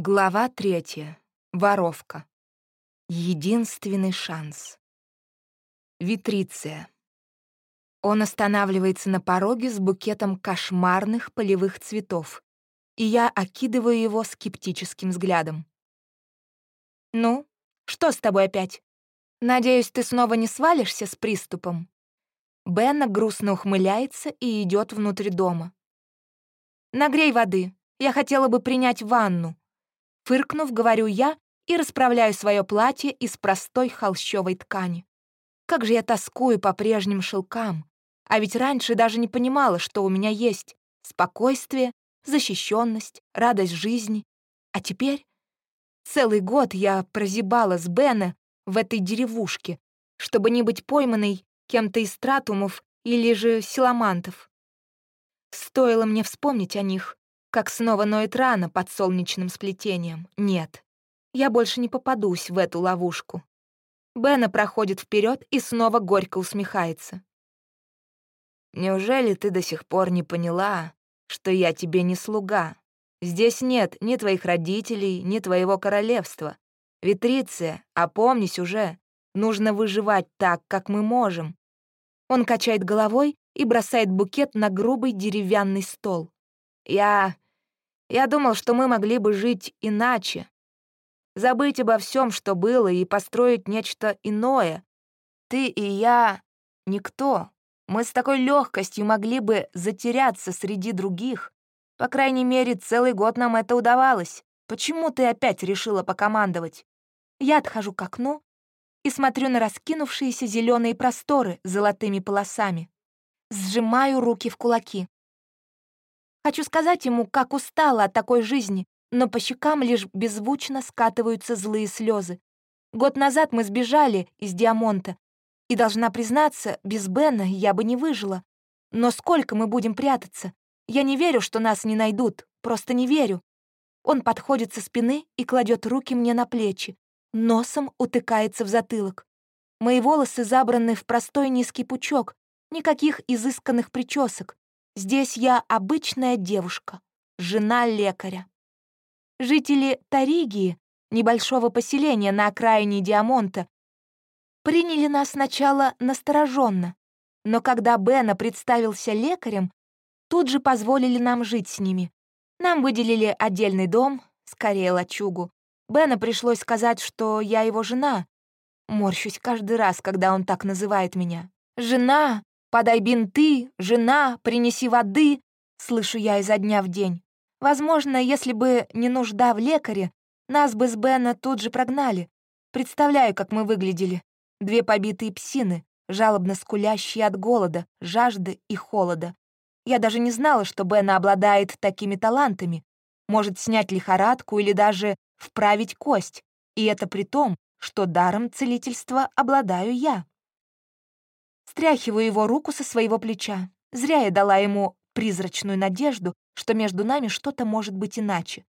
Глава третья. Воровка. Единственный шанс. Витриция. Он останавливается на пороге с букетом кошмарных полевых цветов, и я окидываю его скептическим взглядом. «Ну, что с тобой опять? Надеюсь, ты снова не свалишься с приступом?» Бенна грустно ухмыляется и идет внутрь дома. «Нагрей воды. Я хотела бы принять ванну», Фыркнув, говорю я и расправляю свое платье из простой холщовой ткани. Как же я тоскую по прежним шелкам. А ведь раньше даже не понимала, что у меня есть спокойствие, защищенность, радость жизни. А теперь целый год я прозябала с Бена в этой деревушке, чтобы не быть пойманной кем-то из тратумов или же силамантов. Стоило мне вспомнить о них, как снова ноет рана под солнечным сплетением. Нет, я больше не попадусь в эту ловушку. Бена проходит вперед и снова горько усмехается. «Неужели ты до сих пор не поняла, что я тебе не слуга? Здесь нет ни твоих родителей, ни твоего королевства. Витриция, опомнись уже, нужно выживать так, как мы можем». Он качает головой и бросает букет на грубый деревянный стол. Я... Я думал, что мы могли бы жить иначе. Забыть обо всем, что было, и построить нечто иное. Ты и я — никто. Мы с такой легкостью могли бы затеряться среди других. По крайней мере, целый год нам это удавалось. Почему ты опять решила покомандовать? Я отхожу к окну и смотрю на раскинувшиеся зеленые просторы с золотыми полосами. Сжимаю руки в кулаки. Хочу сказать ему, как устала от такой жизни, но по щекам лишь беззвучно скатываются злые слезы. Год назад мы сбежали из Диамонта, и, должна признаться, без Бена я бы не выжила. Но сколько мы будем прятаться? Я не верю, что нас не найдут, просто не верю. Он подходит со спины и кладет руки мне на плечи, носом утыкается в затылок. Мои волосы забраны в простой низкий пучок, никаких изысканных причесок. Здесь я обычная девушка, жена лекаря. Жители Таригии, небольшого поселения на окраине Диамонта, приняли нас сначала настороженно, но когда Бена представился лекарем, тут же позволили нам жить с ними. Нам выделили отдельный дом, скорее лачугу. Бена пришлось сказать, что я его жена. Морщусь каждый раз, когда он так называет меня. Жена, «Подай бинты, жена, принеси воды», слышу я изо дня в день. Возможно, если бы не нужда в лекаре, нас бы с Бена тут же прогнали. Представляю, как мы выглядели. Две побитые псины, жалобно скулящие от голода, жажды и холода. Я даже не знала, что Бена обладает такими талантами. Может снять лихорадку или даже вправить кость. И это при том, что даром целительства обладаю я. Стряхиваю его руку со своего плеча. Зря я дала ему призрачную надежду, что между нами что-то может быть иначе.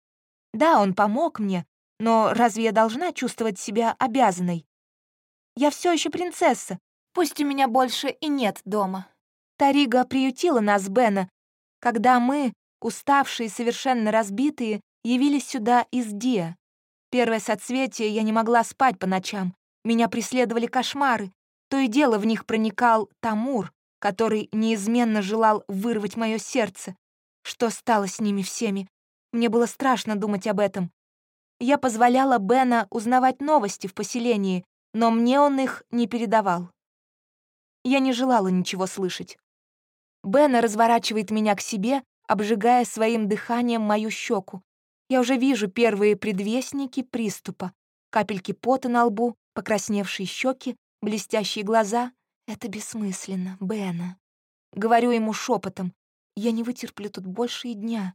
Да, он помог мне, но разве я должна чувствовать себя обязанной? Я все еще принцесса, пусть у меня больше и нет дома. Тарига приютила нас, Бена, когда мы, уставшие и совершенно разбитые, явились сюда из Диа. Первое соцветие я не могла спать по ночам. Меня преследовали кошмары, то и дело в них проникал Тамур, который неизменно желал вырвать мое сердце. Что стало с ними всеми? Мне было страшно думать об этом. Я позволяла Бена узнавать новости в поселении, но мне он их не передавал. Я не желала ничего слышать. Бена разворачивает меня к себе, обжигая своим дыханием мою щеку. Я уже вижу первые предвестники приступа. Капельки пота на лбу, покрасневшие щеки, блестящие глаза — это бессмысленно, Бена. Говорю ему шепотом, я не вытерплю тут больше и дня.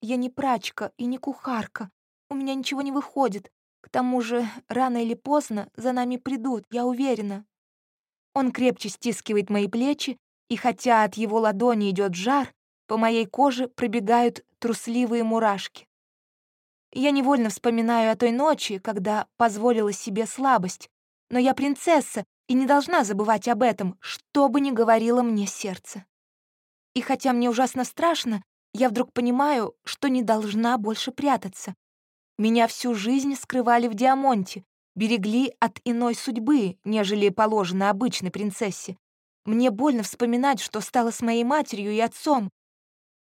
Я не прачка и не кухарка. У меня ничего не выходит. К тому же, рано или поздно за нами придут, я уверена. Он крепче стискивает мои плечи, и хотя от его ладони идет жар, по моей коже пробегают трусливые мурашки. Я невольно вспоминаю о той ночи, когда позволила себе слабость, но я принцесса и не должна забывать об этом, что бы ни говорило мне сердце. И хотя мне ужасно страшно, я вдруг понимаю, что не должна больше прятаться. Меня всю жизнь скрывали в Диамонте, берегли от иной судьбы, нежели положено обычной принцессе. Мне больно вспоминать, что стало с моей матерью и отцом.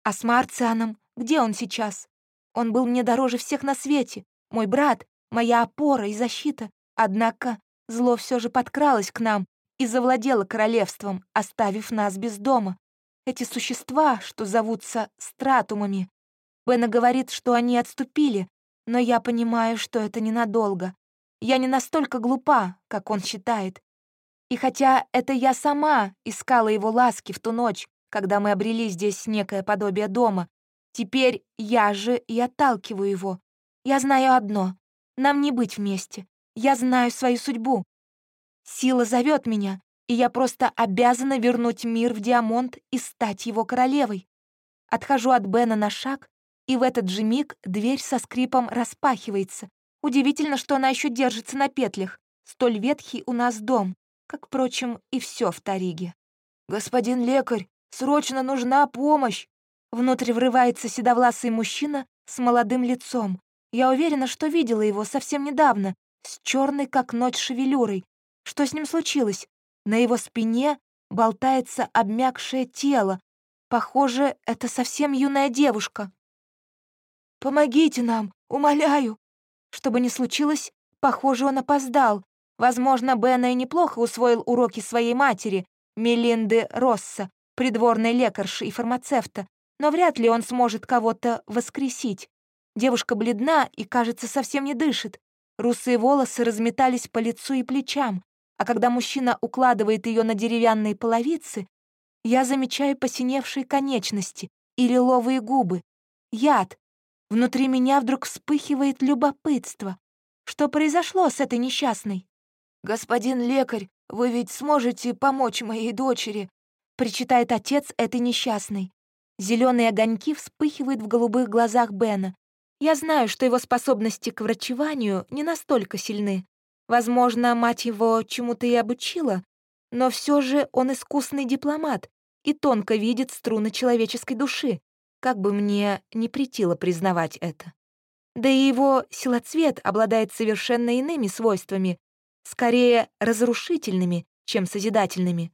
А с Марцианом, где он сейчас? Он был мне дороже всех на свете, мой брат, моя опора и защита. Однако зло все же подкралось к нам и завладело королевством, оставив нас без дома. Эти существа, что зовутся стратумами. Бена говорит, что они отступили, но я понимаю, что это ненадолго. Я не настолько глупа, как он считает. И хотя это я сама искала его ласки в ту ночь, когда мы обрели здесь некое подобие дома, теперь я же и отталкиваю его. Я знаю одно — нам не быть вместе. Я знаю свою судьбу. Сила зовет меня, и я просто обязана вернуть мир в Диамонт и стать его королевой. Отхожу от Бена на шаг, и в этот же миг дверь со скрипом распахивается. Удивительно, что она еще держится на петлях. Столь ветхий у нас дом, как, впрочем, и все в Тариге. «Господин лекарь, срочно нужна помощь!» Внутрь врывается седовласый мужчина с молодым лицом. Я уверена, что видела его совсем недавно, с черной как ночь шевелюрой. Что с ним случилось? На его спине болтается обмякшее тело. Похоже, это совсем юная девушка. «Помогите нам, умоляю!» Что бы ни случилось, похоже, он опоздал. Возможно, Бена и неплохо усвоил уроки своей матери, Мелинды Росса, придворной лекарши и фармацевта, но вряд ли он сможет кого-то воскресить. Девушка бледна и, кажется, совсем не дышит. Русые волосы разметались по лицу и плечам, а когда мужчина укладывает ее на деревянные половицы, я замечаю посиневшие конечности и лиловые губы. Яд. Внутри меня вдруг вспыхивает любопытство. Что произошло с этой несчастной? «Господин лекарь, вы ведь сможете помочь моей дочери?» причитает отец этой несчастной. Зеленые огоньки вспыхивают в голубых глазах Бена. Я знаю, что его способности к врачеванию не настолько сильны. Возможно, мать его чему-то и обучила, но все же он искусный дипломат и тонко видит струны человеческой души, как бы мне не претило признавать это. Да и его силоцвет обладает совершенно иными свойствами, скорее разрушительными, чем созидательными.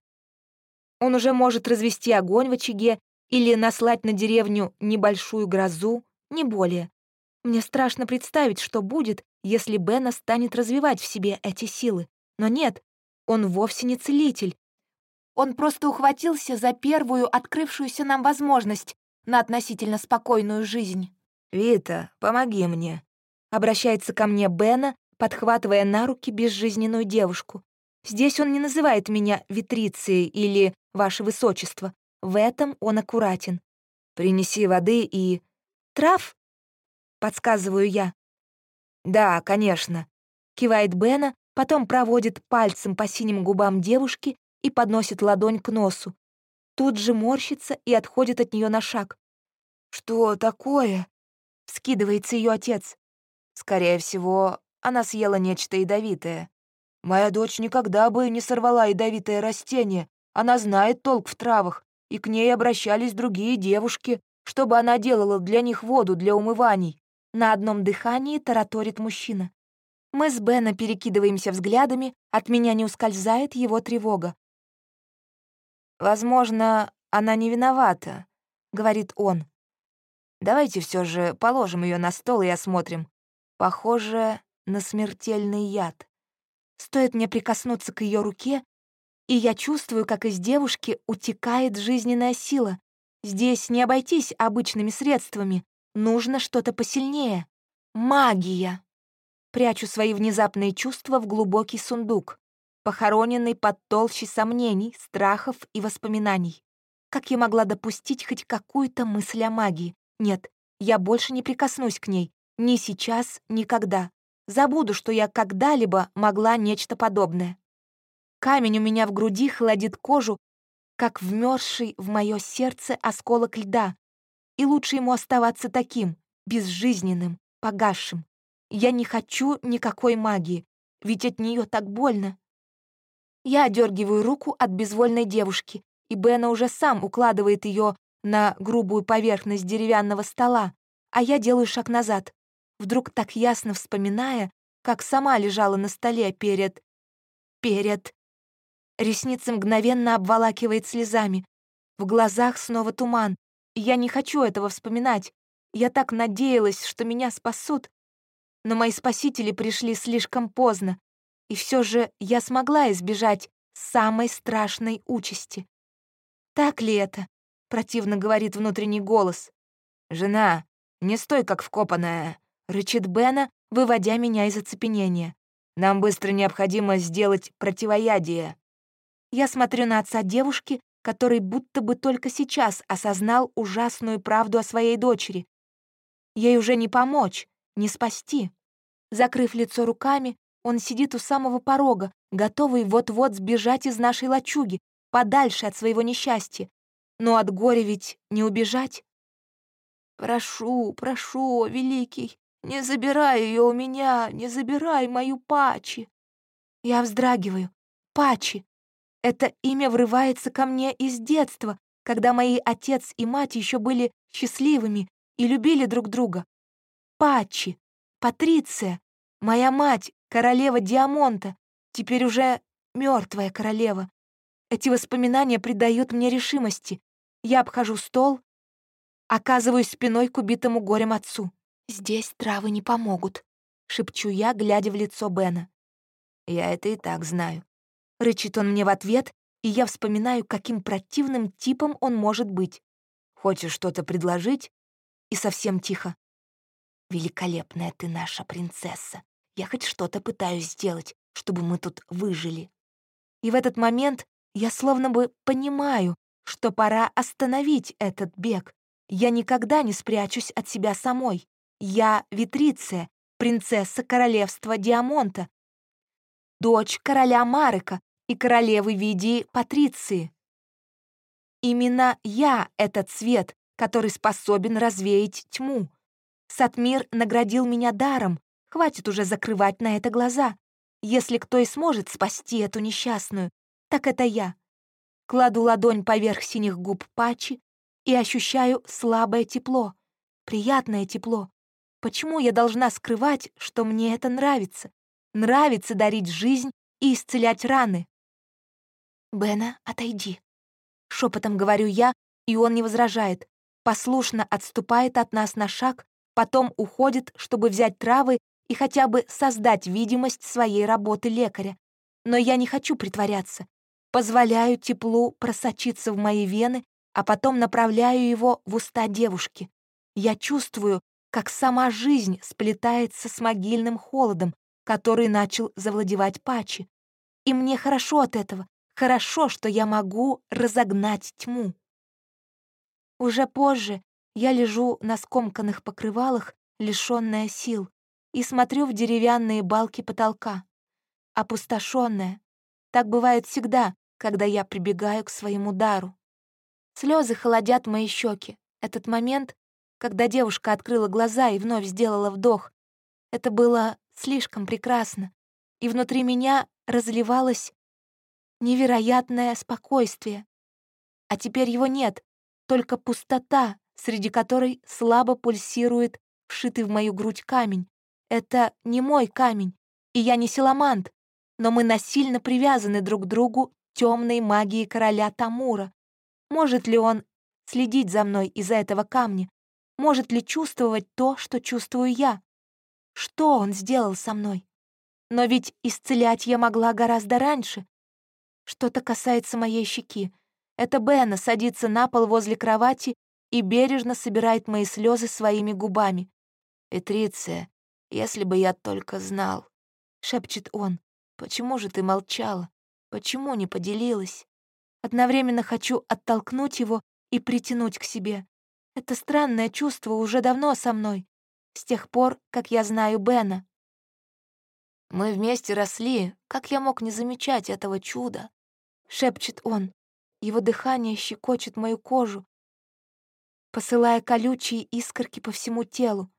Он уже может развести огонь в очаге или наслать на деревню небольшую грозу, не более. Мне страшно представить, что будет, если Бена станет развивать в себе эти силы. Но нет, он вовсе не целитель. Он просто ухватился за первую открывшуюся нам возможность на относительно спокойную жизнь. «Вита, помоги мне», — обращается ко мне Бена, подхватывая на руки безжизненную девушку. Здесь он не называет меня Витрицией или Ваше Высочество. В этом он аккуратен. Принеси воды и... Трав? Подсказываю я. Да, конечно. Кивает Бена, потом проводит пальцем по синим губам девушки и подносит ладонь к носу. Тут же морщится и отходит от нее на шаг. «Что такое?» — скидывается ее отец. Скорее всего, она съела нечто ядовитое. Моя дочь никогда бы не сорвала ядовитое растение. Она знает толк в травах, и к ней обращались другие девушки, чтобы она делала для них воду для умываний. На одном дыхании тараторит мужчина. Мы с Бена перекидываемся взглядами, от меня не ускользает его тревога. «Возможно, она не виновата», — говорит он. «Давайте все же положим ее на стол и осмотрим. Похоже, на смертельный яд. Стоит мне прикоснуться к ее руке, и я чувствую, как из девушки утекает жизненная сила. Здесь не обойтись обычными средствами, нужно что-то посильнее. Магия. Прячу свои внезапные чувства в глубокий сундук, похороненный под толщей сомнений, страхов и воспоминаний. Как я могла допустить хоть какую-то мысль о магии? Нет, я больше не прикоснусь к ней. Ни сейчас, никогда. Забуду, что я когда-либо могла нечто подобное. Камень у меня в груди холодит кожу, как вмерзший в мое сердце осколок льда. И лучше ему оставаться таким, безжизненным, погасшим. Я не хочу никакой магии, ведь от нее так больно. Я одергиваю руку от безвольной девушки, и Бена уже сам укладывает ее на грубую поверхность деревянного стола, а я делаю шаг назад. вдруг так ясно вспоминая, как сама лежала на столе перед... перед... Ресницы мгновенно обволакивает слезами. В глазах снова туман. Я не хочу этого вспоминать. Я так надеялась, что меня спасут. Но мои спасители пришли слишком поздно. И все же я смогла избежать самой страшной участи. «Так ли это?» — противно говорит внутренний голос. «Жена, не стой как вкопанная», — рычит Бена, выводя меня из оцепенения. «Нам быстро необходимо сделать противоядие». Я смотрю на отца девушки, который будто бы только сейчас осознал ужасную правду о своей дочери. Ей уже не помочь, не спасти. Закрыв лицо руками, он сидит у самого порога, готовый вот-вот сбежать из нашей лачуги, подальше от своего несчастья. Но от горя ведь не убежать. «Прошу, прошу, великий, не забирай ее у меня, не забирай мою Пачи!» Я вздрагиваю. Пачи. Это имя врывается ко мне из детства, когда мои отец и мать еще были счастливыми и любили друг друга. Пачи, Патриция, моя мать, королева Диамонта, теперь уже мертвая королева. Эти воспоминания придают мне решимости. Я обхожу стол, оказываюсь спиной к убитому горем отцу. «Здесь травы не помогут», — шепчу я, глядя в лицо Бена. «Я это и так знаю», Рычит он мне в ответ, и я вспоминаю, каким противным типом он может быть. Хочешь что-то предложить? И совсем тихо. Великолепная ты наша принцесса. Я хоть что-то пытаюсь сделать, чтобы мы тут выжили. И в этот момент я словно бы понимаю, что пора остановить этот бег. Я никогда не спрячусь от себя самой. Я Витриция, принцесса королевства Диамонта, дочь короля Марека, и королевы Видии Патриции. Именно я — этот свет, который способен развеять тьму. Сатмир наградил меня даром, хватит уже закрывать на это глаза. Если кто и сможет спасти эту несчастную, так это я. Кладу ладонь поверх синих губ Пачи и ощущаю слабое тепло, приятное тепло. Почему я должна скрывать, что мне это нравится? Нравится дарить жизнь и исцелять раны. «Бена, отойди». Шепотом говорю я, и он не возражает. Послушно отступает от нас на шаг, потом уходит, чтобы взять травы и хотя бы создать видимость своей работы лекаря. Но я не хочу притворяться. Позволяю теплу просочиться в мои вены, а потом направляю его в уста девушки. Я чувствую, как сама жизнь сплетается с могильным холодом, который начал завладевать Пачи. И мне хорошо от этого, Хорошо, что я могу разогнать тьму. Уже позже я лежу на скомканных покрывалах, лишённая сил, и смотрю в деревянные балки потолка. Опустошённая. Так бывает всегда, когда я прибегаю к своему дару. Слезы холодят мои щеки. Этот момент, когда девушка открыла глаза и вновь сделала вдох, это было слишком прекрасно, и внутри меня разливалось невероятное спокойствие. А теперь его нет, только пустота, среди которой слабо пульсирует вшитый в мою грудь камень. Это не мой камень, и я не силамант, но мы насильно привязаны друг к другу темной магией короля Тамура. Может ли он следить за мной из-за этого камня? Может ли чувствовать то, что чувствую я? Что он сделал со мной? Но ведь исцелять я могла гораздо раньше, что-то касается моей щеки. Это Бена садится на пол возле кровати и бережно собирает мои слезы своими губами. «Петриция, если бы я только знал», — шепчет он, — «почему же ты молчала? Почему не поделилась?» Одновременно хочу оттолкнуть его и притянуть к себе. Это странное чувство уже давно со мной, с тех пор, как я знаю Бена. Мы вместе росли, как я мог не замечать этого чуда? — шепчет он. Его дыхание щекочет мою кожу, посылая колючие искорки по всему телу.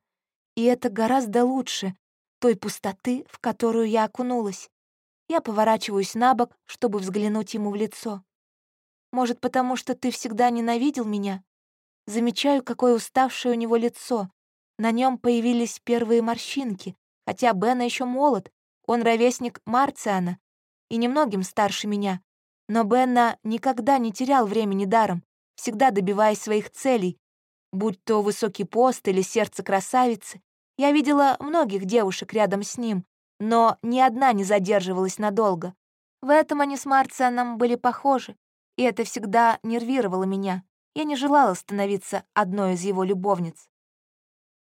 И это гораздо лучше той пустоты, в которую я окунулась. Я поворачиваюсь на бок, чтобы взглянуть ему в лицо. Может, потому что ты всегда ненавидел меня? Замечаю, какое уставшее у него лицо. На нем появились первые морщинки, хотя Бена еще молод, он ровесник Марциана и немногим старше меня. Но Бенна никогда не терял времени даром, всегда добиваясь своих целей, будь то высокий пост или сердце красавицы. Я видела многих девушек рядом с ним, но ни одна не задерживалась надолго. В этом они с Марцианом были похожи, и это всегда нервировало меня. Я не желала становиться одной из его любовниц.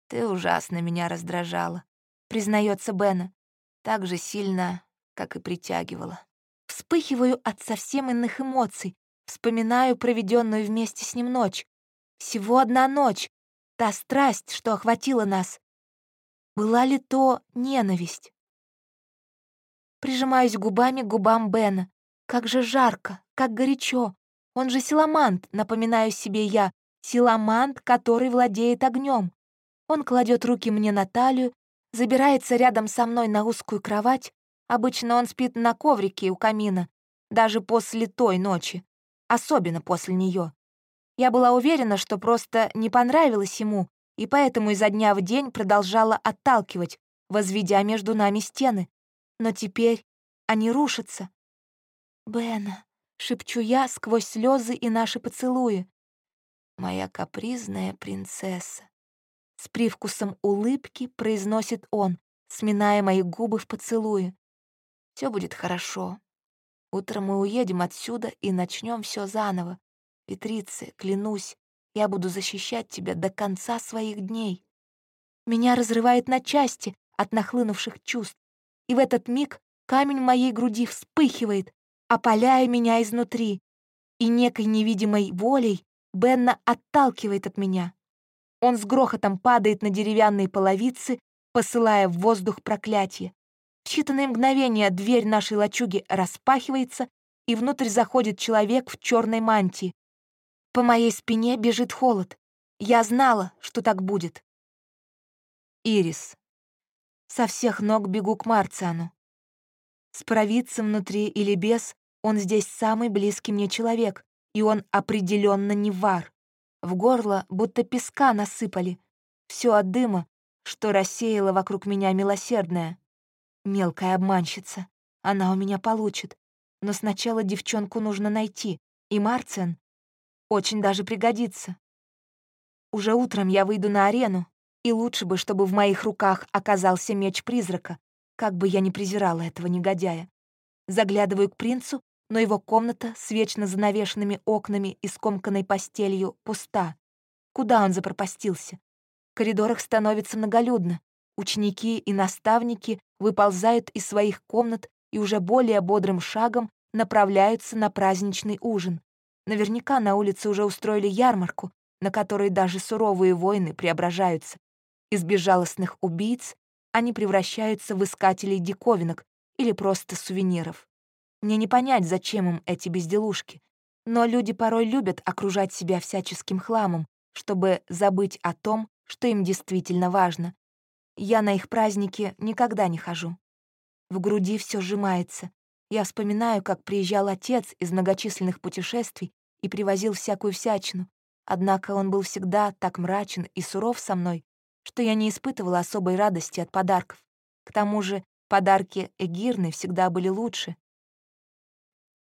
«Ты ужасно меня раздражала», — признается Бена, так же сильно, как и притягивала. Вспыхиваю от совсем иных эмоций, вспоминаю проведенную вместе с ним ночь. Всего одна ночь, та страсть, что охватила нас. Была ли то ненависть? Прижимаюсь губами к губам Бена. Как же жарко, как горячо. Он же силамант, напоминаю себе я, силамант, который владеет огнем. Он кладет руки мне на талию, забирается рядом со мной на узкую кровать. Обычно он спит на коврике у камина, даже после той ночи, особенно после нее. Я была уверена, что просто не понравилось ему, и поэтому изо дня в день продолжала отталкивать, возведя между нами стены но теперь они рушатся. «Бена», — шепчу я сквозь слезы и наши поцелуи. «Моя капризная принцесса». С привкусом улыбки произносит он, сминая мои губы в поцелуе. Все будет хорошо. Утром мы уедем отсюда и начнем все заново. Петриция, клянусь, я буду защищать тебя до конца своих дней. Меня разрывает на части от нахлынувших чувств и в этот миг камень моей груди вспыхивает, опаляя меня изнутри, и некой невидимой волей Бенна отталкивает от меня. Он с грохотом падает на деревянные половицы, посылая в воздух проклятие. В считанные мгновения дверь нашей лачуги распахивается, и внутрь заходит человек в черной мантии. По моей спине бежит холод. Я знала, что так будет. Ирис. Со всех ног бегу к Марциану. С провидцем внутри или без, он здесь самый близкий мне человек, и он определенно не вар. В горло будто песка насыпали. Все от дыма, что рассеяло вокруг меня милосердная. Мелкая обманщица. Она у меня получит. Но сначала девчонку нужно найти, и Марциан очень даже пригодится. Уже утром я выйду на арену, и лучше бы, чтобы в моих руках оказался меч призрака, как бы я ни презирала этого негодяя. Заглядываю к принцу, но его комната с вечно занавешенными окнами и скомканной постелью пуста. Куда он запропастился? В коридорах становится многолюдно. Ученики и наставники выползают из своих комнат и уже более бодрым шагом направляются на праздничный ужин. Наверняка на улице уже устроили ярмарку, на которой даже суровые воины преображаются. Из безжалостных убийц они превращаются в искателей диковинок или просто сувениров. Мне не понять, зачем им эти безделушки, но люди порой любят окружать себя всяческим хламом, чтобы забыть о том, что им действительно важно. Я на их праздники никогда не хожу. В груди все сжимается. Я вспоминаю, как приезжал отец из многочисленных путешествий и привозил всякую всячину. Однако он был всегда так мрачен и суров со мной, что я не испытывала особой радости от подарков. К тому же подарки Эгирны всегда были лучше.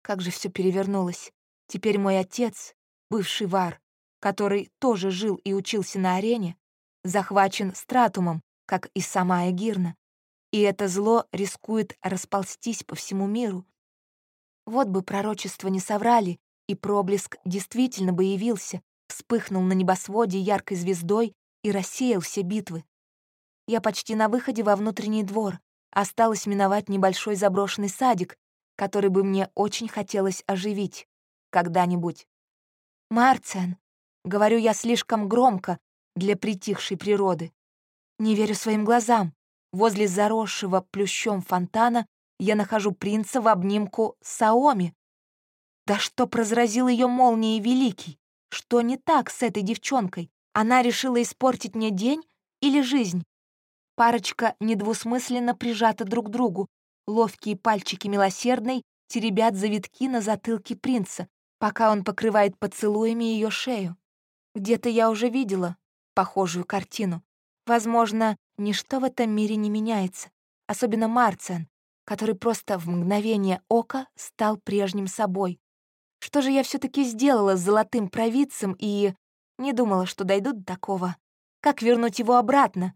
Как же все перевернулось. Теперь мой отец, бывший вар, который тоже жил и учился на арене, захвачен стратумом, как и сама Эгирна, и это зло рискует расползтись по всему миру. Вот бы пророчества не соврали, и проблеск действительно бы явился, вспыхнул на небосводе яркой звездой и рассеял все битвы. Я почти на выходе во внутренний двор. Осталось миновать небольшой заброшенный садик, который бы мне очень хотелось оживить когда-нибудь. «Марциан», — говорю я слишком громко для притихшей природы. Не верю своим глазам. Возле заросшего плющом фонтана я нахожу принца в обнимку с Саоми. Да что разразил ее молнией великий? Что не так с этой девчонкой? Она решила испортить мне день или жизнь? Парочка недвусмысленно прижата друг к другу. Ловкие пальчики милосердной теребят завитки на затылке принца, пока он покрывает поцелуями ее шею. Где-то я уже видела похожую картину. Возможно, ничто в этом мире не меняется, особенно Марциан, который просто в мгновение ока стал прежним собой. Что же я все таки сделала с золотым провидцем и... Не думала, что дойду до такого. Как вернуть его обратно,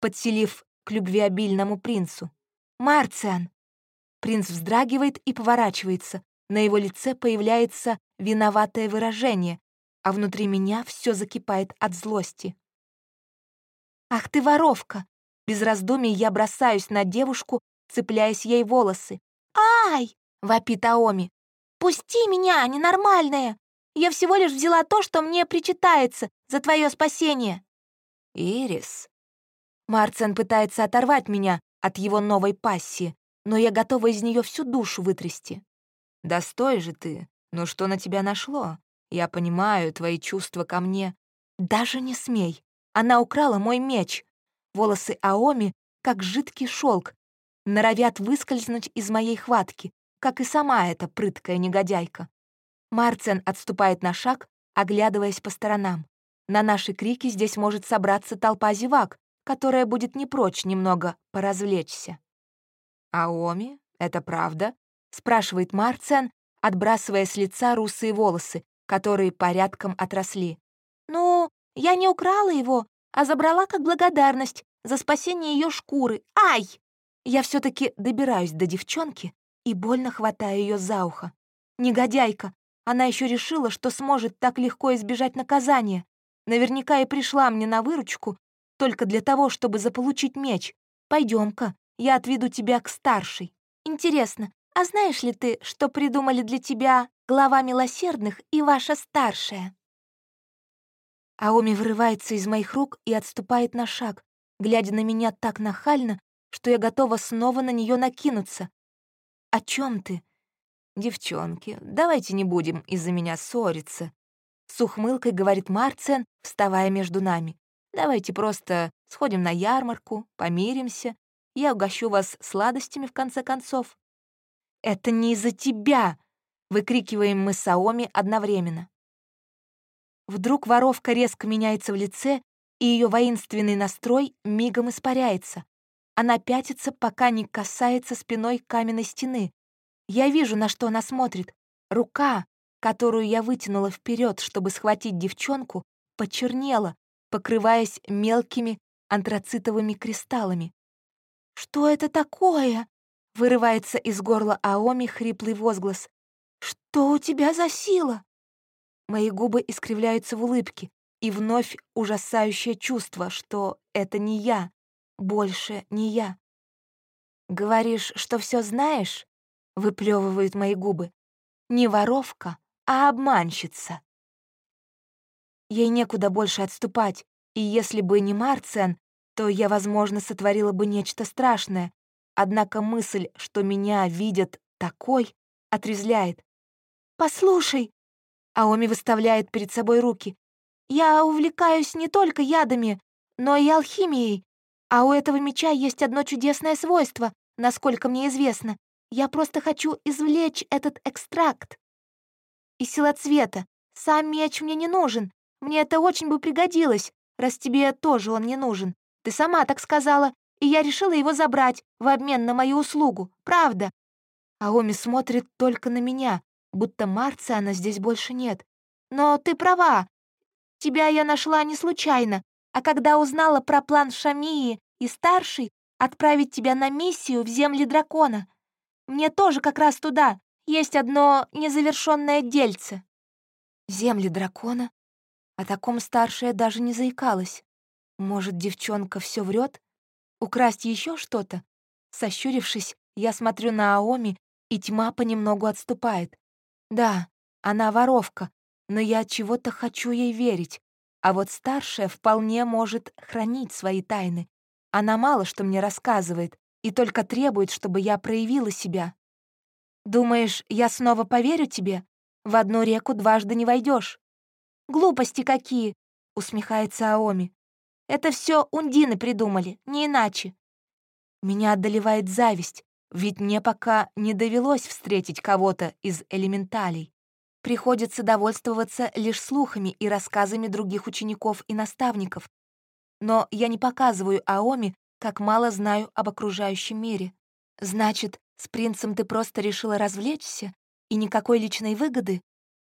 подселив к любвеобильному принцу? Марциан! Принц вздрагивает и поворачивается. На его лице появляется виноватое выражение, а внутри меня все закипает от злости. «Ах ты воровка!» Без раздумий я бросаюсь на девушку, цепляясь ей волосы. «Ай!» — вопит Аоми. «Пусти меня, ненормальная! Я всего лишь взяла то, что мне причитается за твое спасение!» «Ирис!» Марцен пытается оторвать меня от его новой пассии, но я готова из нее всю душу вытрясти. «Да стой же ты! Ну что на тебя нашло? Я понимаю твои чувства ко мне». «Даже не смей! Она украла мой меч!» Волосы Аоми, как жидкий шелк, норовят выскользнуть из моей хватки, как и сама эта прыткая негодяйка. Марцен отступает на шаг, оглядываясь по сторонам. На наши крики здесь может собраться толпа зевак, которая будет не прочь немного поразвлечься. «Аоми, это правда?» — спрашивает Марцен, отбрасывая с лица русые волосы, которые порядком отросли. «Ну, я не украла его, а забрала как благодарность за спасение ее шкуры. Ай!» Я все таки добираюсь до девчонки и больно хватаю ее за ухо. Негодяйка, она еще решила, что сможет так легко избежать наказания. Наверняка и пришла мне на выручку только для того, чтобы заполучить меч. Пойдем-ка, я отведу тебя к старшей. Интересно, а знаешь ли ты, что придумали для тебя глава милосердных и ваша старшая?» Аоми вырывается из моих рук и отступает на шаг, глядя на меня так нахально, что я готова снова на нее накинуться. «О чем ты?» «Девчонки, давайте не будем из-за меня ссориться», — с ухмылкой говорит Марцен, вставая между нами. «Давайте просто сходим на ярмарку, помиримся, я угощу вас сладостями в конце концов». «Это не из-за тебя!» — выкрикиваем мы с Аоми одновременно. Вдруг воровка резко меняется в лице, и ее воинственный настрой мигом испаряется. Она пятится, пока не касается спиной каменной стены. Я вижу, на что она смотрит. Рука, которую я вытянула вперед, чтобы схватить девчонку, почернела, покрываясь мелкими антрацитовыми кристаллами. «Что это такое?» — вырывается из горла Аоми хриплый возглас. «Что у тебя за сила?» Мои губы искривляются в улыбке, и вновь ужасающее чувство, что это не я, больше не я. «Говоришь, что все знаешь?» — выплевывают мои губы. «Не воровка, а обманщица». Ей некуда больше отступать, и если бы не Марциан, то я, возможно, сотворила бы нечто страшное. Однако мысль, что меня видят такой, отрезляет. «Послушай!» Аоми выставляет перед собой руки. «Я увлекаюсь не только ядами, но и алхимией. А у этого меча есть одно чудесное свойство, насколько мне известно. Я просто хочу извлечь этот экстракт. И сила цвета. Сам меч мне не нужен. Мне это очень бы пригодилось, раз тебе тоже он не нужен. Ты сама так сказала, и я решила его забрать в обмен на мою услугу. Правда?» Аоми смотрит только на меня, будто Марциана здесь больше нет. «Но ты права. Тебя я нашла не случайно. А когда узнала про план Шамии и старший отправить тебя на миссию в земли дракона, мне тоже как раз туда есть одно незавершенное дельце. Земли дракона? О таком старшая даже не заикалась. Может, девчонка все врет? Украсть еще что-то? Сощурившись, я смотрю на Аоми, и тьма понемногу отступает. Да, она воровка, но я чего-то хочу ей верить. А вот старшая вполне может хранить свои тайны. Она мало что мне рассказывает и только требует, чтобы я проявила себя. Думаешь, я снова поверю тебе? В одну реку дважды не войдешь. Глупости какие, усмехается Аоми. Это все ундины придумали, не иначе. Меня одолевает зависть, ведь мне пока не довелось встретить кого-то из элементалей. Приходится довольствоваться лишь слухами и рассказами других учеников и наставников. но я не показываю Аоми, как мало знаю об окружающем мире. Значит, с принцем ты просто решила развлечься? И никакой личной выгоды?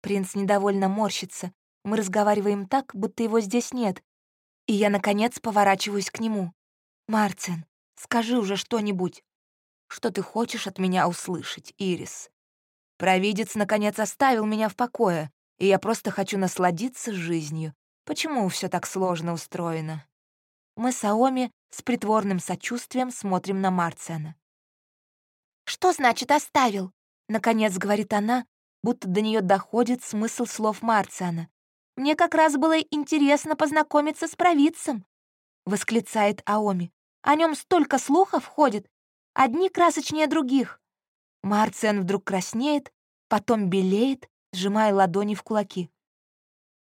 Принц недовольно морщится. Мы разговариваем так, будто его здесь нет. И я, наконец, поворачиваюсь к нему. «Марцин, скажи уже что-нибудь. Что ты хочешь от меня услышать, Ирис? Провидец, наконец, оставил меня в покое, и я просто хочу насладиться жизнью. Почему все так сложно устроено?» Мы с Аоми с притворным сочувствием смотрим на Марциана. «Что значит «оставил»?» — наконец говорит она, будто до нее доходит смысл слов Марциана. «Мне как раз было интересно познакомиться с провидцем», — восклицает Аоми. «О нем столько слухов ходит, одни красочнее других». Марциан вдруг краснеет, потом белеет, сжимая ладони в кулаки.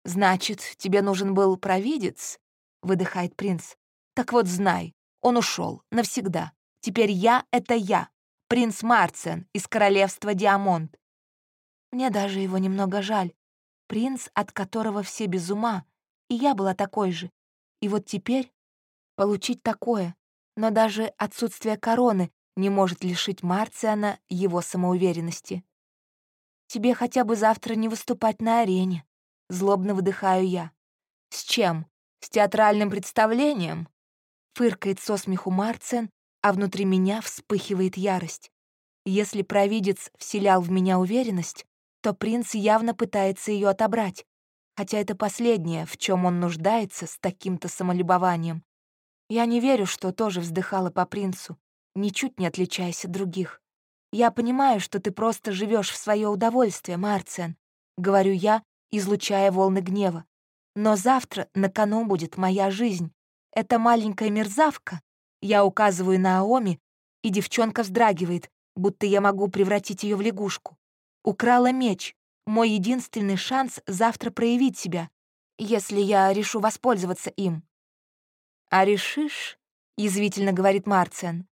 «Значит, тебе нужен был провидец?» — выдыхает принц. «Так вот знай, он ушел навсегда. Теперь я — это я, принц Марциан из королевства Диамонт. Мне даже его немного жаль. Принц, от которого все без ума, и я была такой же. И вот теперь получить такое, но даже отсутствие короны не может лишить Марциана его самоуверенности. Тебе хотя бы завтра не выступать на арене. Злобно выдыхаю я. С чем? С театральным представлением? Фыркает со смеху Марциан, а внутри меня вспыхивает ярость. Если провидец вселял в меня уверенность, то принц явно пытается ее отобрать, хотя это последнее, в чем он нуждается с таким-то самолюбованием. Я не верю, что тоже вздыхала по принцу, ничуть не отличаясь от других. Я понимаю, что ты просто живешь в свое удовольствие, Марциан, говорю я, излучая волны гнева. Но завтра на кону будет моя жизнь. Эта маленькая мерзавка, я указываю на Аоми, и девчонка вздрагивает, будто я могу превратить ее в лягушку. Украла меч, мой единственный шанс завтра проявить себя, если я решу воспользоваться им. «А решишь?» — язвительно говорит Марциан.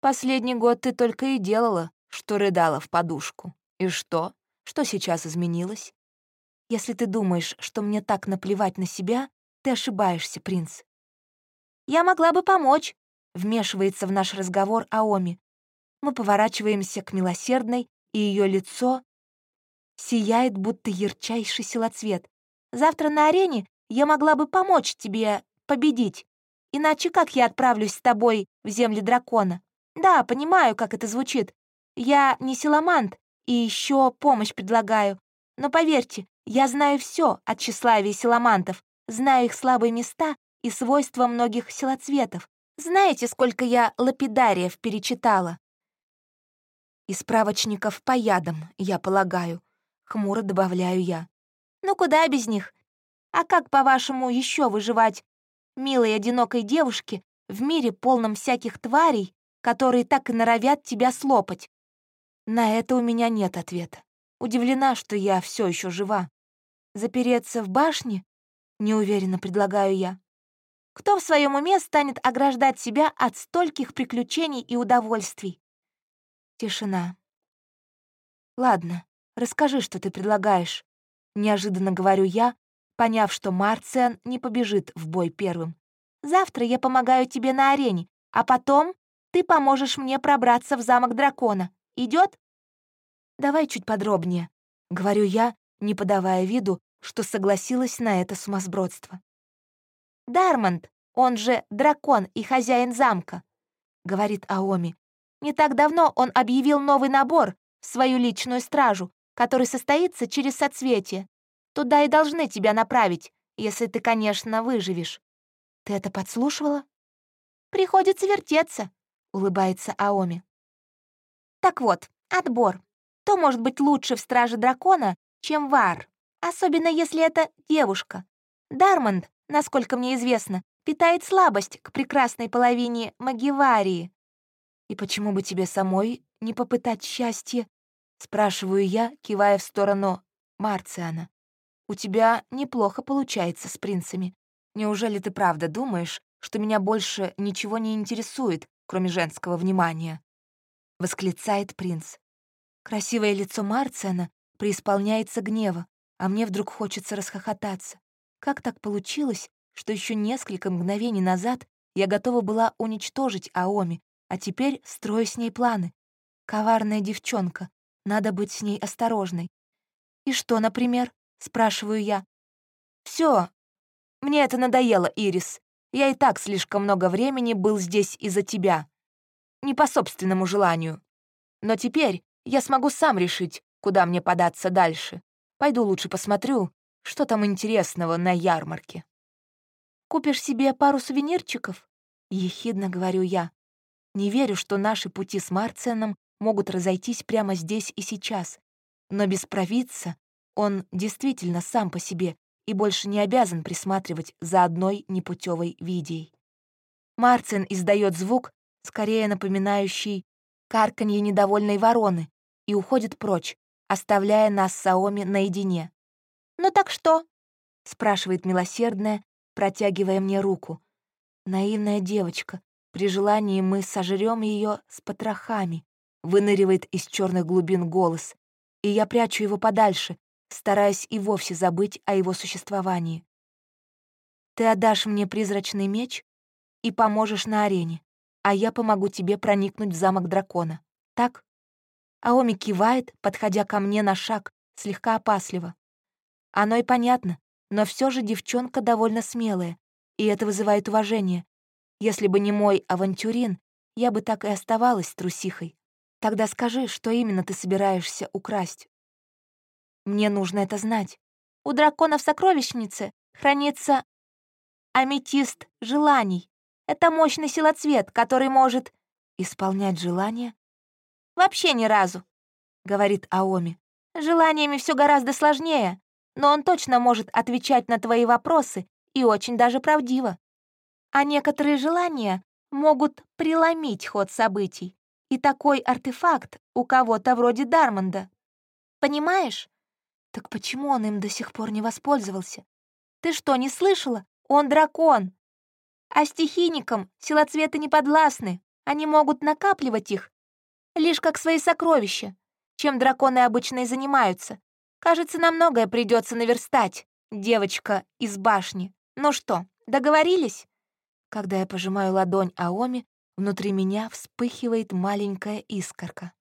«Последний год ты только и делала, что рыдала в подушку. И что? Что сейчас изменилось? Если ты думаешь, что мне так наплевать на себя, ты ошибаешься, принц. Я могла бы помочь, вмешивается в наш разговор Аоми. Мы поворачиваемся к милосердной, и ее лицо сияет, будто ярчайший силоцвет. Завтра на арене я могла бы помочь тебе победить. Иначе как я отправлюсь с тобой в земли дракона? Да, понимаю, как это звучит. Я не силамант и еще помощь предлагаю. Но поверьте, я знаю все от тщеславия силамантов, знаю их слабые места и свойства многих силоцветов. Знаете, сколько я лапидариев перечитала? Из справочников по ядам, я полагаю. Хмуро добавляю я. Ну куда без них? А как, по-вашему, еще выживать милой одинокой девушке в мире полном всяких тварей, которые так и норовят тебя слопать? На это у меня нет ответа. Удивлена, что я все еще жива. Запереться в башне? Неуверенно предлагаю я. Кто в своем уме станет ограждать себя от стольких приключений и удовольствий? Тишина. Ладно, расскажи, что ты предлагаешь. Неожиданно говорю я, поняв, что Марциан не побежит в бой первым. Завтра я помогаю тебе на арене, а потом ты поможешь мне пробраться в замок дракона. Идет? Давай чуть подробнее, говорю я, не подавая виду, что согласилась на это сумасбродство. Дармонд, он же дракон и хозяин замка», — говорит Аоми. «Не так давно он объявил новый набор в свою личную стражу, который состоится через соцветие. Туда и должны тебя направить, если ты, конечно, выживешь». «Ты это подслушивала?» «Приходится вертеться», — улыбается Аоми. «Так вот, отбор. Кто может быть лучше в страже дракона, чем Вар? Особенно если это девушка. Дармонд насколько мне известно, питает слабость к прекрасной половине Магиварии. И почему бы тебе самой не попытать счастье? Спрашиваю я, кивая в сторону Марциана. У тебя неплохо получается с принцами. Неужели ты правда думаешь, что меня больше ничего не интересует, кроме женского внимания?» Восклицает принц. Красивое лицо Марциана преисполняется гнева, а мне вдруг хочется расхохотаться. Как так получилось, что еще несколько мгновений назад я готова была уничтожить Аоми, а теперь строю с ней планы. Коварная девчонка, надо быть с ней осторожной. «И что, например?» — спрашиваю я. Все, мне это надоело, Ирис. Я и так слишком много времени был здесь из-за тебя. Не по собственному желанию. Но теперь я смогу сам решить, куда мне податься дальше. Пойду лучше посмотрю, что там интересного на ярмарке. «Купишь себе пару сувенирчиков?» — ехидно говорю я. Не верю, что наши пути с Марценом могут разойтись прямо здесь и сейчас. Но без провидца он действительно сам по себе и больше не обязан присматривать за одной непутевой видей. Марцин издает звук, скорее напоминающий карканье недовольной вороны, и уходит прочь, оставляя нас с Саоми наедине. «Ну так что?» — спрашивает милосердная, протягивая мне руку. Наивная девочка, при желании мы сожрем ее с потрохами, выныривает из черных глубин голос, и я прячу его подальше, стараясь и вовсе забыть о его существовании. Ты отдашь мне призрачный меч и поможешь на арене, а я помогу тебе проникнуть в замок дракона. Так? Аоми кивает, подходя ко мне на шаг, слегка опасливо. Оно и понятно, но все же девчонка довольно смелая, и это вызывает уважение. Если бы не мой авантюрин, я бы так и оставалась трусихой. Тогда скажи, что именно ты собираешься украсть. Мне нужно это знать. У дракона в сокровищнице хранится аметист желаний. Это мощный силоцвет, который может исполнять желания. Вообще ни разу, говорит Аоми. Желаниями все гораздо сложнее, но он точно может отвечать на твои вопросы и очень даже правдиво. А некоторые желания могут преломить ход событий. И такой артефакт у кого-то вроде Дармонда. Понимаешь? Так почему он им до сих пор не воспользовался? Ты что, не слышала? Он дракон. А стихийникам силоцветы не подвластны. Они могут накапливать их лишь как свои сокровища, чем драконы обычно и занимаются. Кажется, на многое придется наверстать, девочка из башни. Ну что, договорились? Когда я пожимаю ладонь Аоми, внутри меня вспыхивает маленькая искорка.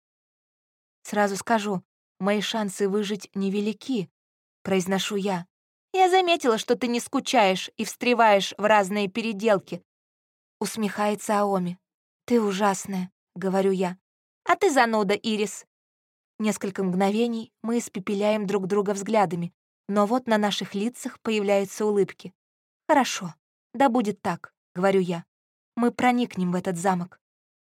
Сразу скажу, Мои шансы выжить невелики, произношу я. Я заметила, что ты не скучаешь и встреваешь в разные переделки. Усмехается Аоми. Ты ужасная, говорю я. А ты зануда, Ирис. Несколько мгновений мы испепеляем друг друга взглядами, но вот на наших лицах появляются улыбки. «Хорошо, да будет так», — говорю я. «Мы проникнем в этот замок.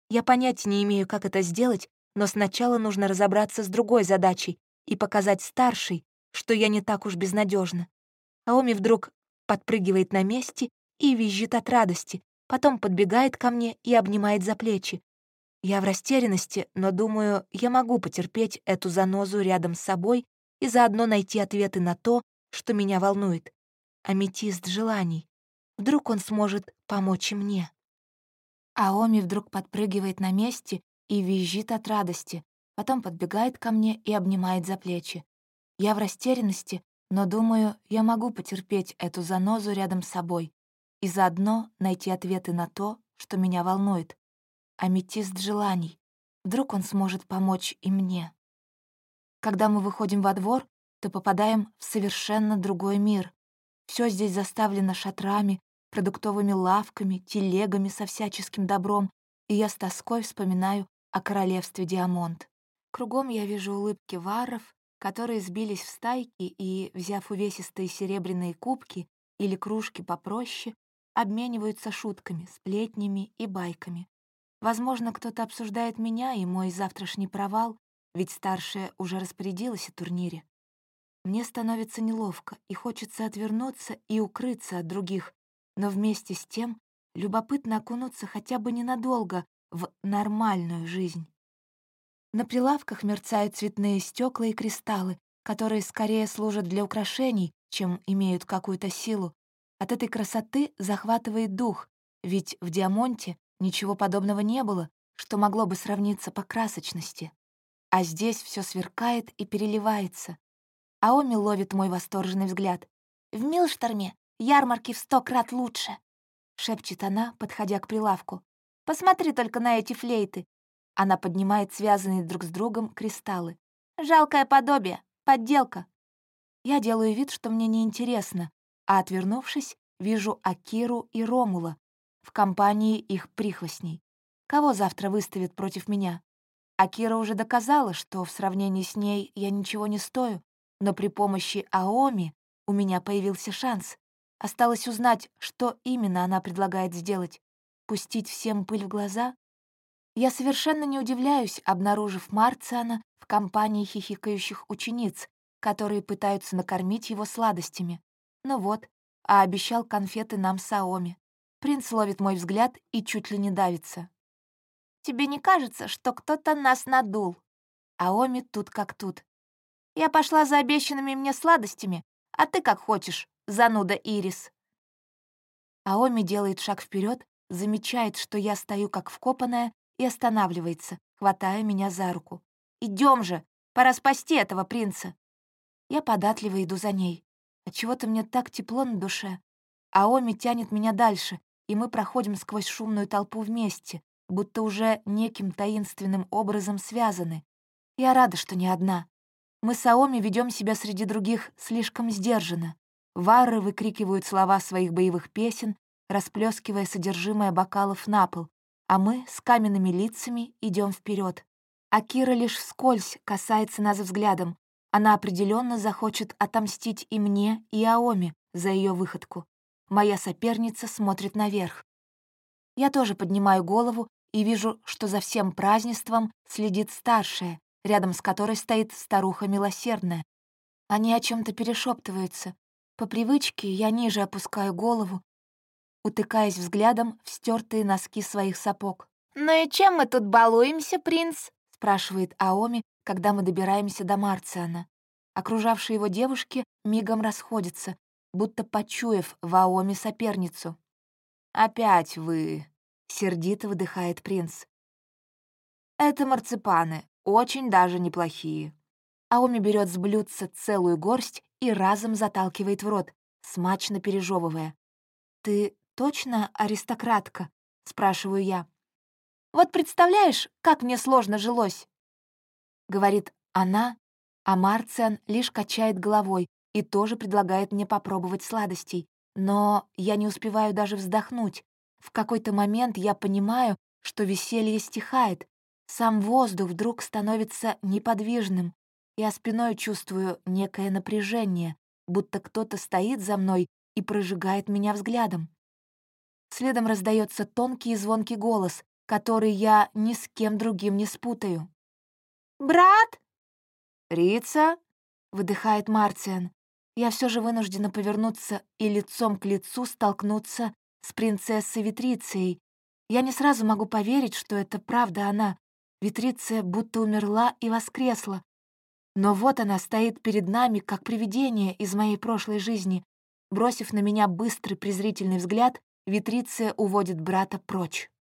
Я понятия не имею, как это сделать, но сначала нужно разобраться с другой задачей и показать старшей, что я не так уж безнадежна. Аоми вдруг подпрыгивает на месте и визжит от радости, потом подбегает ко мне и обнимает за плечи. Я в растерянности, но думаю, я могу потерпеть эту занозу рядом с собой и заодно найти ответы на то, что меня волнует. Аметист желаний. Вдруг он сможет помочь и мне. Аоми вдруг подпрыгивает на месте и визжит от радости, потом подбегает ко мне и обнимает за плечи. Я в растерянности, но думаю, я могу потерпеть эту занозу рядом с собой и заодно найти ответы на то, что меня волнует. Аметист желаний. Вдруг он сможет помочь и мне. Когда мы выходим во двор, то попадаем в совершенно другой мир. Все здесь заставлено шатрами, продуктовыми лавками, телегами со всяческим добром, и я с тоской вспоминаю о королевстве Диамонт. Кругом я вижу улыбки варов, которые сбились в стайки и, взяв увесистые серебряные кубки или кружки попроще, обмениваются шутками, сплетнями и байками. Возможно, кто-то обсуждает меня и мой завтрашний провал, ведь старшая уже распорядилась о турнире. Мне становится неловко, и хочется отвернуться и укрыться от других, но вместе с тем любопытно окунуться хотя бы ненадолго в нормальную жизнь. На прилавках мерцают цветные стекла и кристаллы, которые скорее служат для украшений, чем имеют какую-то силу. От этой красоты захватывает дух, ведь в Диамонте ничего подобного не было, что могло бы сравниться по красочности. А здесь все сверкает и переливается. Аоми ловит мой восторженный взгляд. В Милшторме ярмарки в сто крат лучше», — шепчет она, подходя к прилавку. «Посмотри только на эти флейты». Она поднимает связанные друг с другом кристаллы. «Жалкое подобие, подделка». Я делаю вид, что мне неинтересно, а, отвернувшись, вижу Акиру и Ромула в компании их прихвостней. Кого завтра выставят против меня? Акира уже доказала, что в сравнении с ней я ничего не стою, но при помощи Аоми у меня появился шанс. Осталось узнать, что именно она предлагает сделать. Пустить всем пыль в глаза? Я совершенно не удивляюсь, обнаружив Марциана в компании хихикающих учениц, которые пытаются накормить его сладостями. Ну вот, а обещал конфеты нам Саоми. Принц ловит мой взгляд и чуть ли не давится. «Тебе не кажется, что кто-то нас надул?» Аоми тут как тут. «Я пошла за обещанными мне сладостями, а ты как хочешь, зануда Ирис». Аоми делает шаг вперед, замечает, что я стою как вкопанная, и останавливается, хватая меня за руку. Идем же, пора спасти этого принца. Я податливо иду за ней. Отчего-то мне так тепло на душе. Аоми тянет меня дальше, и мы проходим сквозь шумную толпу вместе, будто уже неким таинственным образом связаны. Я рада, что не одна. Мы с Аоми ведем себя среди других слишком сдержанно. Вары выкрикивают слова своих боевых песен, расплескивая содержимое бокалов на пол, а мы с каменными лицами идем вперед. А Кира лишь вскользь касается нас взглядом. Она определенно захочет отомстить и мне, и Аоми за ее выходку. Моя соперница смотрит наверх. Я тоже поднимаю голову и вижу, что за всем празднеством следит старшая, рядом с которой стоит старуха милосердная. Они о чем то перешептываются. По привычке я ниже опускаю голову, утыкаясь взглядом в стертые носки своих сапог. «Ну и чем мы тут балуемся, принц?» — спрашивает Аоми, когда мы добираемся до Марциана. Окружавшие его девушки мигом расходятся, будто почуяв в Аоми соперницу. «Опять вы!» — сердито выдыхает принц. «Это марципаны, очень даже неплохие». Аоми берет с блюдца целую горсть и разом заталкивает в рот, смачно пережевывая. «Ты точно аристократка?» — спрашиваю я. «Вот представляешь, как мне сложно жилось!» — говорит она, а Марциан лишь качает головой и тоже предлагает мне попробовать сладостей. Но я не успеваю даже вздохнуть. В какой-то момент я понимаю, что веселье стихает. Сам воздух вдруг становится неподвижным. Я спиной чувствую некое напряжение, будто кто-то стоит за мной и прожигает меня взглядом. Следом раздается тонкий и звонкий голос, который я ни с кем другим не спутаю. «Брат?» «Рица?» — выдыхает Марциан. Я все же вынуждена повернуться и лицом к лицу столкнуться с принцессой Витрицией. Я не сразу могу поверить, что это правда она. Витриция будто умерла и воскресла. Но вот она стоит перед нами, как привидение из моей прошлой жизни. Бросив на меня быстрый презрительный взгляд, Витриция уводит брата прочь.